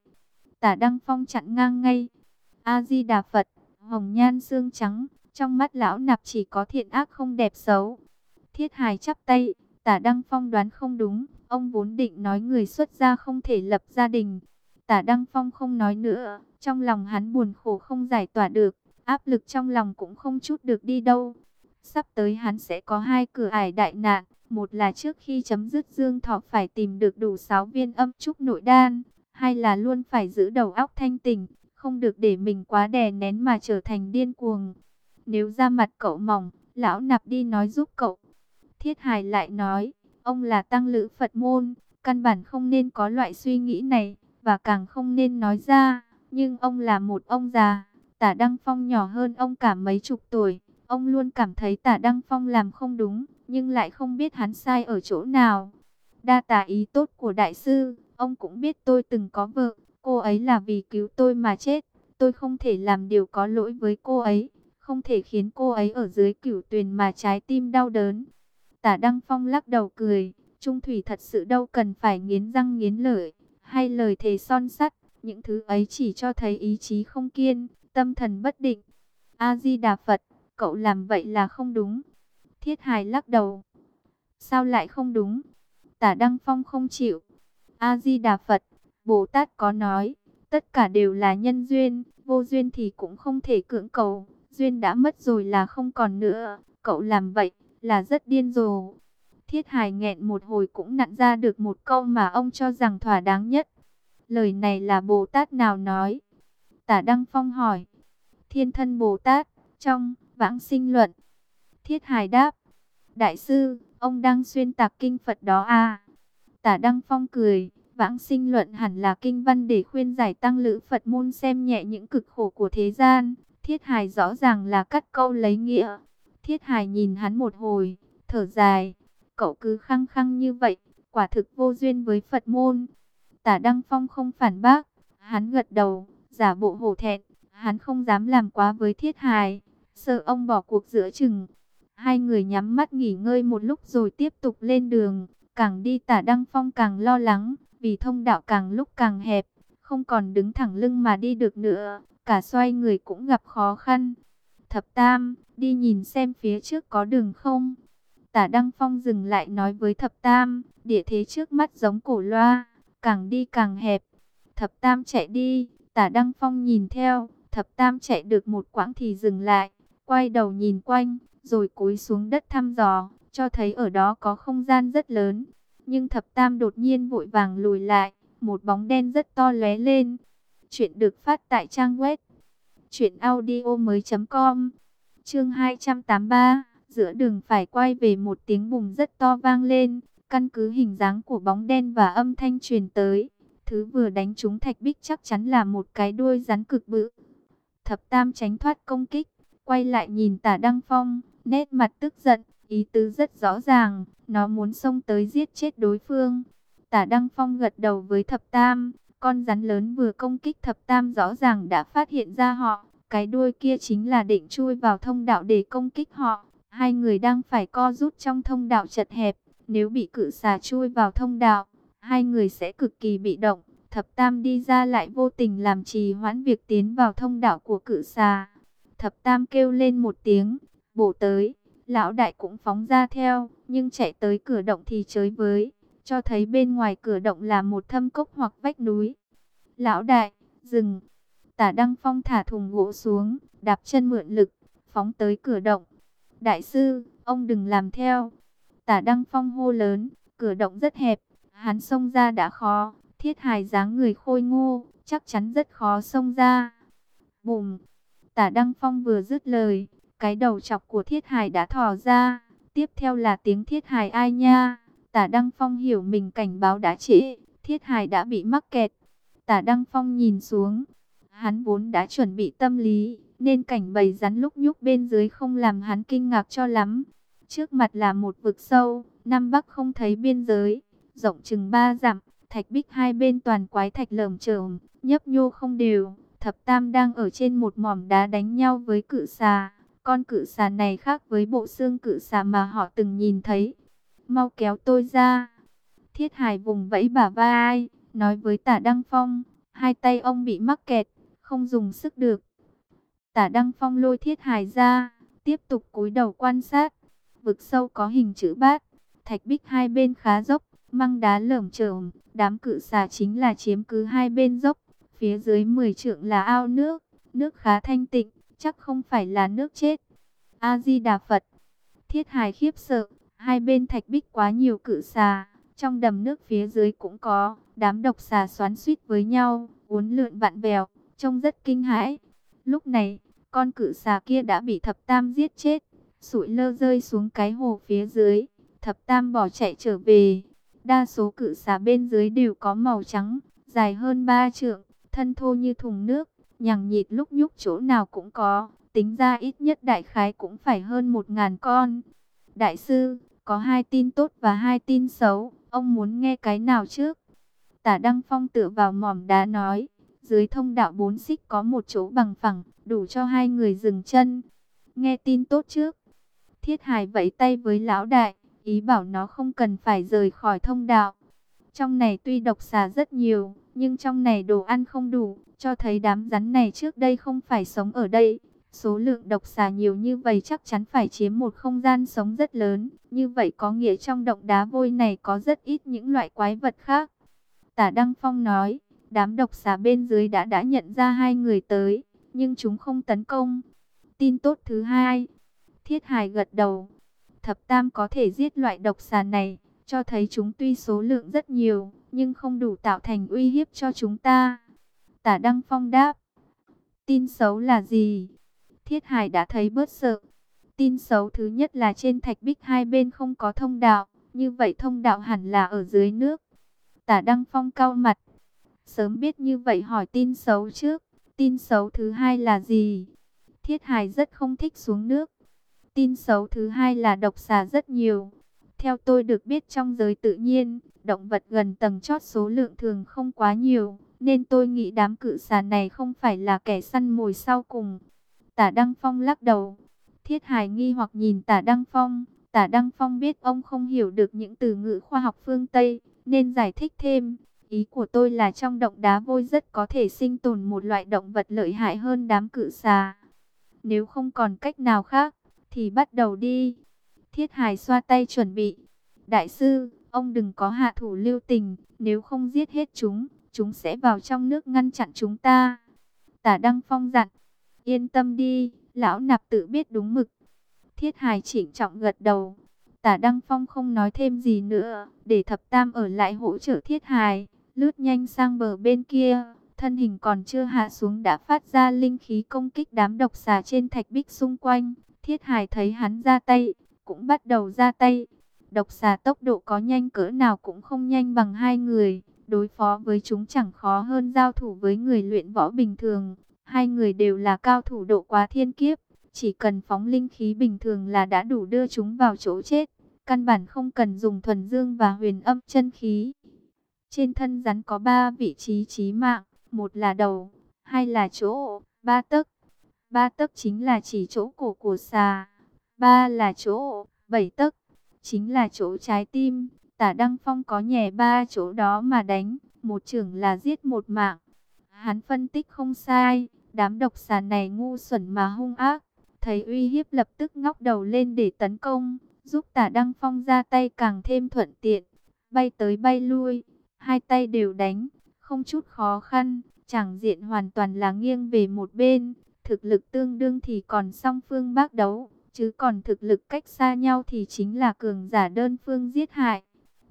Tả Đăng Phong chặn ngang ngay. A-di-đà Phật, hồng nhan xương trắng, trong mắt lão nạp chỉ có thiện ác không đẹp xấu. Thiết Hải chắp tay, tả Đăng Phong đoán không đúng, ông vốn định nói người xuất gia không thể lập gia đình. Tả Đăng Phong không nói nữa, trong lòng hắn buồn khổ không giải tỏa được, áp lực trong lòng cũng không chút được đi đâu. Sắp tới hắn sẽ có hai cửa ải đại nạn, một là trước khi chấm dứt dương thọ phải tìm được đủ 6 viên âm trúc nội đan, hai là luôn phải giữ đầu óc thanh tỉnh, không được để mình quá đè nén mà trở thành điên cuồng. Nếu ra mặt cậu mỏng, lão nạp đi nói giúp cậu. Thiết hài lại nói, ông là tăng lữ Phật môn, căn bản không nên có loại suy nghĩ này, và càng không nên nói ra. Nhưng ông là một ông già, tả Đăng Phong nhỏ hơn ông cả mấy chục tuổi. Ông luôn cảm thấy tả Đăng Phong làm không đúng, nhưng lại không biết hắn sai ở chỗ nào. Đa tả ý tốt của đại sư, ông cũng biết tôi từng có vợ, cô ấy là vì cứu tôi mà chết. Tôi không thể làm điều có lỗi với cô ấy, không thể khiến cô ấy ở dưới cửu tuyền mà trái tim đau đớn. Tả Đăng Phong lắc đầu cười, Trung Thủy thật sự đâu cần phải nghiến răng nghiến lợi, hay lời thề son sắt, những thứ ấy chỉ cho thấy ý chí không kiên, tâm thần bất định. A-di-đà Phật, cậu làm vậy là không đúng. Thiết Hải lắc đầu. Sao lại không đúng? Tả Đăng Phong không chịu. A-di-đà Phật, Bồ Tát có nói, tất cả đều là nhân duyên, vô duyên thì cũng không thể cưỡng cầu. Duyên đã mất rồi là không còn nữa, cậu làm vậy là rất điên rồ. Thiết Hải nghẹn một hồi cũng nặn ra được một câu mà ông cho rằng thỏa đáng nhất. Lời này là Bồ Tát nào nói? Tả Đăng Phong hỏi. Thiên thân Bồ Tát, trong vãng sinh luận. Thiết Hải đáp. Đại sư, ông đang xuyên tạc kinh Phật đó à? Tả Đăng Phong cười. Vãng sinh luận hẳn là kinh văn để khuyên giải tăng lữ Phật môn xem nhẹ những cực khổ của thế gian. Thiết Hải rõ ràng là cắt câu lấy nghĩa. Thiết Hải nhìn hắn một hồi, thở dài. Cậu cứ khăng khăng như vậy, quả thực vô duyên với Phật môn. Tả Đăng Phong không phản bác, hắn gật đầu, giả bộ hổ thẹn, hắn không dám làm quá với Thiết Hải, sợ ông bỏ cuộc giữa chừng. Hai người nhắm mắt nghỉ ngơi một lúc rồi tiếp tục lên đường, càng đi Tả Đăng Phong càng lo lắng, vì thông đạo càng lúc càng hẹp, không còn đứng thẳng lưng mà đi được nữa, cả xoay người cũng gặp khó khăn. Thập Tam, đi nhìn xem phía trước có đường không? Tả Đăng Phong dừng lại nói với Thập Tam, địa thế trước mắt giống cổ loa, càng đi càng hẹp. Thập Tam chạy đi, Tả Đăng Phong nhìn theo, Thập Tam chạy được một quãng thì dừng lại, quay đầu nhìn quanh, rồi cúi xuống đất thăm dò, cho thấy ở đó có không gian rất lớn. Nhưng Thập Tam đột nhiên vội vàng lùi lại, một bóng đen rất to lóe lên. Chuyện được phát tại trang web truyệnaudiomoi.com. Chương 283 Giữa đường phải quay về một tiếng bùng rất to vang lên, căn cứ hình dáng của bóng đen và âm thanh truyền tới. Thứ vừa đánh trúng thạch bích chắc chắn là một cái đuôi rắn cực bự. Thập Tam tránh thoát công kích, quay lại nhìn tả Đăng Phong, nét mặt tức giận, ý tứ rất rõ ràng, nó muốn xông tới giết chết đối phương. Tả Đăng Phong gật đầu với thập tam, con rắn lớn vừa công kích thập tam rõ ràng đã phát hiện ra họ, cái đuôi kia chính là định chui vào thông đạo để công kích họ. Hai người đang phải co rút trong thông đạo chật hẹp, nếu bị cự xà chui vào thông đạo, hai người sẽ cực kỳ bị động. Thập Tam đi ra lại vô tình làm trì hoãn việc tiến vào thông đạo của cự xà. Thập Tam kêu lên một tiếng, bổ tới, lão đại cũng phóng ra theo, nhưng chạy tới cửa động thì chới với, cho thấy bên ngoài cửa động là một thâm cốc hoặc vách núi. Lão đại, dừng. Tả Đăng Phong thả thùng gỗ xuống, đạp chân mượn lực, phóng tới cửa động. Đại sư, ông đừng làm theo. Tả Đăng Phong hô lớn, cửa động rất hẹp, hắn xông ra đã khó, thiết hài dáng người khôi ngô, chắc chắn rất khó xông ra. Bùm! Tả Đăng Phong vừa dứt lời, cái đầu chọc của thiết hài đã thò ra, tiếp theo là tiếng thiết hài ai nha. Tả Đăng Phong hiểu mình cảnh báo đã trễ, thiết hài đã bị mắc kẹt. Tả Đăng Phong nhìn xuống, hắn vốn đã chuẩn bị tâm lý, nên cảnh bầy rắn lúc nhúc bên dưới không làm hắn kinh ngạc cho lắm. Trước mặt là một vực sâu, Nam Bắc không thấy biên giới, rộng chừng ba dặm, thạch bích hai bên toàn quái thạch lởm chởm, nhấp nhô không đều. Thập Tam đang ở trên một mỏm đá đánh nhau với cự xà. Con cự xà này khác với bộ xương cự xà mà họ từng nhìn thấy. Mau kéo tôi ra. Thiết Hải vùng vẫy bả vai, nói với Tả Đăng Phong, hai tay ông bị mắc kẹt, không dùng sức được. Tả Đăng Phong lôi Thiết Hải ra, tiếp tục cúi đầu quan sát. Vực sâu có hình chữ bát, thạch bích hai bên khá dốc, măng đá lởm chởm, đám cự xà chính là chiếm cứ hai bên dốc, phía dưới 10 trượng là ao nước, nước khá thanh tịnh, chắc không phải là nước chết. A Di Đà Phật. Thiết Hải khiếp sợ, hai bên thạch bích quá nhiều cự xà, trong đầm nước phía dưới cũng có, đám độc xà xoắn suýt với nhau, uốn lượn vặn vẹo, trông rất kinh hãi. Lúc này, con cự xà kia đã bị thập tam giết chết, sụi lơ rơi xuống cái hồ phía dưới. Thập tam bỏ chạy trở về, Đa số cự xà bên dưới đều có màu trắng, dài hơn ba trượng, thân thô như thùng nước, nhằng nhịt lúc nhúc chỗ nào cũng có, tính ra ít nhất đại khái cũng phải hơn một ngàn con. Đại sư, có hai tin tốt và hai tin xấu, ông muốn nghe cái nào trước? Tả Đăng Phong tựa vào mỏm đá nói, dưới thông đạo bốn xích có một chỗ bằng phẳng, đủ cho hai người dừng chân. Nghe tin tốt trước. Thiết hài vẫy tay với lão đại, ý bảo nó không cần phải rời khỏi thông đạo. Trong này tuy độc xà rất nhiều, nhưng trong này đồ ăn không đủ, cho thấy đám rắn này trước đây không phải sống ở đây. Số lượng độc xà nhiều như vậy chắc chắn phải chiếm một không gian sống rất lớn, như vậy có nghĩa trong động đá vôi này có rất ít những loại quái vật khác. Tả Đăng Phong nói, đám độc xà bên dưới đã đã nhận ra hai người tới, nhưng chúng không tấn công. Tin tốt thứ hai, Thiết hài gật đầu, thập tam có thể giết loại độc xà này, cho thấy chúng tuy số lượng rất nhiều, nhưng không đủ tạo thành uy hiếp cho chúng ta. Tả Đăng Phong đáp, tin xấu là gì? Thiết Hải đã thấy bớt sợ. Tin xấu thứ nhất là trên thạch bích hai bên không có thông đạo, như vậy thông đạo hẳn là ở dưới nước. Tả Đăng Phong cao mặt, sớm biết như vậy hỏi tin xấu trước. Tin xấu thứ hai là gì? Thiết hài rất không thích xuống nước. Tin xấu thứ hai là độc xà rất nhiều. Theo tôi được biết trong giới tự nhiên, động vật gần tầng chót số lượng thường không quá nhiều, nên tôi nghĩ đám cự xà này không phải là kẻ săn mồi sau cùng. Tả Đăng Phong lắc đầu. Thiết Hải nghi hoặc nhìn Tả Đăng Phong. Tả Đăng Phong biết ông không hiểu được những từ ngữ khoa học phương Tây, nên giải thích thêm. Ý của tôi là trong động đá vôi rất có thể sinh tồn một loại động vật lợi hại hơn đám cự xà. Nếu không còn cách nào khác, thì bắt đầu đi. Thiết Hải xoa tay chuẩn bị. Đại sư, ông đừng có hạ thủ lưu tình, nếu không giết hết chúng, chúng sẽ vào trong nước ngăn chặn chúng ta. Tả Đăng Phong dặn, yên tâm đi, lão nạp tự biết đúng mực. Thiết Hải chỉnh trọng gật đầu. Tả Đăng Phong không nói thêm gì nữa, để thập tam ở lại hỗ trợ Thiết Hải, lướt nhanh sang bờ bên kia. Thân hình còn chưa hạ xuống đã phát ra linh khí công kích đám độc xà trên thạch bích xung quanh. Thiết Hải thấy hắn ra tay, cũng bắt đầu ra tay. Độc xà tốc độ có nhanh cỡ nào cũng không nhanh bằng hai người. Đối phó với chúng chẳng khó hơn giao thủ với người luyện võ bình thường. Hai người đều là cao thủ độ quá thiên kiếp. Chỉ cần phóng linh khí bình thường là đã đủ đưa chúng vào chỗ chết. Căn bản không cần dùng thuần dương và huyền âm chân khí. Trên thân rắn có ba vị trí chí mạng. Một là đầu, hai là chỗ, ba tấc. Ba tấc chính là chỉ chỗ cổ của xà. Ba là chỗ, bảy tấc, chính là chỗ trái tim. Tả Đăng Phong có nhẹ ba chỗ đó mà đánh. Một trưởng là giết một mạng. Hắn phân tích không sai. Đám độc xà này ngu xuẩn mà hung ác. Thấy uy hiếp lập tức ngóc đầu lên để tấn công. Giúp tả Đăng Phong ra tay càng thêm thuận tiện. Bay tới bay lui. Hai tay đều đánh. Không chút khó khăn. Chẳng diện hoàn toàn là nghiêng về một bên. Thực lực tương đương thì còn song phương bác đấu. Chứ còn thực lực cách xa nhau thì chính là cường giả đơn phương giết hại.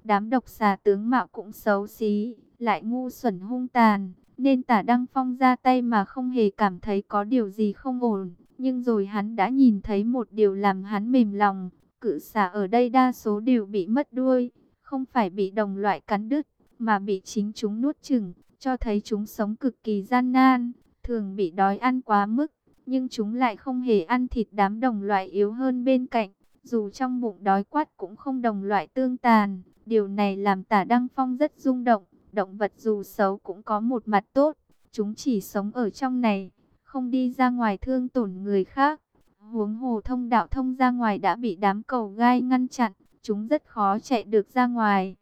Đám độc xà tướng mạo cũng xấu xí, lại ngu xuẩn hung tàn, nên tả Đăng Phong ra tay mà không hề cảm thấy có điều gì không ổn. Nhưng rồi hắn đã nhìn thấy một điều làm hắn mềm lòng, cự xà ở đây đa số đều bị mất đuôi, không phải bị đồng loại cắn đứt, mà bị chính chúng nuốt chừng, cho thấy chúng sống cực kỳ gian nan, thường bị đói ăn quá mức, nhưng chúng lại không hề ăn thịt đám đồng loại yếu hơn bên cạnh, dù trong bụng đói quát cũng không đồng loại tương tàn. Điều này làm tả Đăng Phong rất rung động, động vật dù xấu cũng có một mặt tốt, chúng chỉ sống ở trong này, không đi ra ngoài thương tổn người khác. Huống hồ thông đạo thông ra ngoài đã bị đám cầu gai ngăn chặn, chúng rất khó chạy được ra ngoài.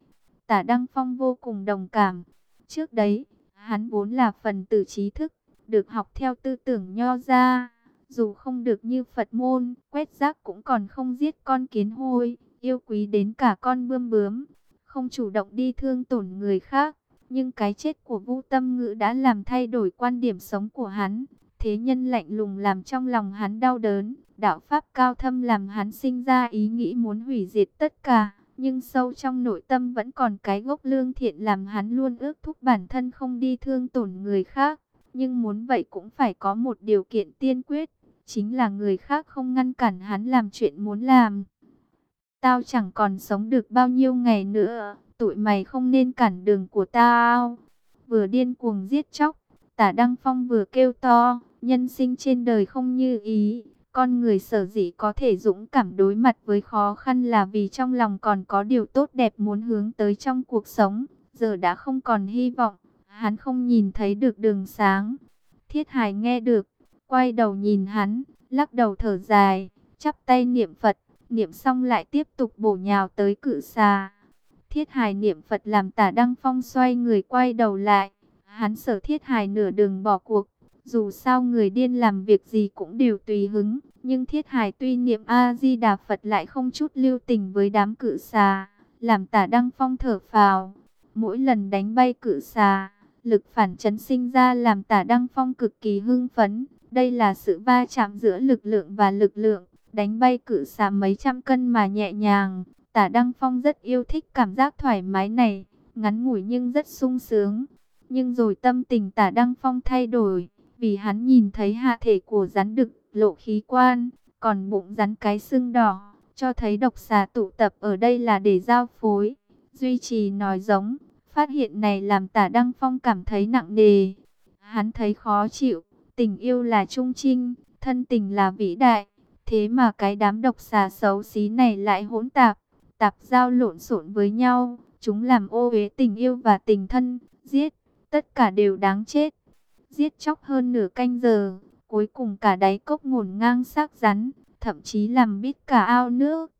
Tả Đăng Phong vô cùng đồng cảm. Trước đấy, hắn vốn là phần tử trí thức, được học theo tư tưởng nho ra. Dù không được như Phật môn, quét rác cũng còn không giết con kiến hôi, yêu quý đến cả con bươm bướm, không chủ động đi thương tổn người khác. Nhưng cái chết của Vu Tâm Ngữ đã làm thay đổi quan điểm sống của hắn. Thế nhân lạnh lùng làm trong lòng hắn đau đớn. Đạo Pháp cao thâm làm hắn sinh ra ý nghĩ muốn hủy diệt tất cả. Nhưng sâu trong nội tâm vẫn còn cái gốc lương thiện làm hắn luôn ước thúc bản thân không đi thương tổn người khác. Nhưng muốn vậy cũng phải có một điều kiện tiên quyết. Chính là người khác không ngăn cản hắn làm chuyện muốn làm. Tao chẳng còn sống được bao nhiêu ngày nữa. Tụi mày không nên cản đường của tao. Vừa điên cuồng giết chóc. Tả Đăng Phong vừa kêu to. Nhân sinh trên đời không như ý. Con người sở dĩ có thể dũng cảm đối mặt với khó khăn là vì trong lòng còn có điều tốt đẹp muốn hướng tới trong cuộc sống. Giờ đã không còn hy vọng. Hắn không nhìn thấy được đường sáng. Thiết Hải nghe được. Quay đầu nhìn hắn. Lắc đầu thở dài. Chắp tay niệm Phật, niệm xong lại tiếp tục bổ nhào tới cự xà. Thiết hài niệm Phật làm tả Đăng Phong xoay người quay đầu lại. Hắn sở thiết hài nửa đường bỏ cuộc. Dù sao người điên làm việc gì cũng đều tùy hứng. Nhưng thiết hài tuy niệm A-di-đà Phật lại không chút lưu tình với đám cự xà. Làm tả Đăng Phong thở phào. Mỗi lần đánh bay cự xà, lực phản chấn sinh ra làm tả Đăng Phong cực kỳ hưng phấn. Đây là sự va chạm giữa lực lượng và lực lượng đánh bay cự xà mấy trăm cân mà nhẹ nhàng. Tả Đăng Phong rất yêu thích cảm giác thoải mái này, ngắn ngủi nhưng rất sung sướng. Nhưng rồi tâm tình tả Đăng Phong thay đổi, vì hắn nhìn thấy hạ thể của rắn đực lộ khí quan, còn bụng rắn cái xương đỏ, cho thấy độc xà tụ tập ở đây là để giao phối, duy trì nói giống. Phát hiện này làm tả Đăng Phong cảm thấy nặng nề. Hắn thấy khó chịu, tình yêu là trung trinh, thân tình là vĩ đại. Thế mà cái đám độc xà xấu xí này lại hỗn tạp, tạp giao lộn xộn với nhau. Chúng làm ô uế tình yêu và tình thân, giết, tất cả đều đáng chết. Giết chóc hơn nửa canh giờ, cuối cùng cả đáy cốc ngổn ngang xác rắn, thậm chí làm bít cả ao nước.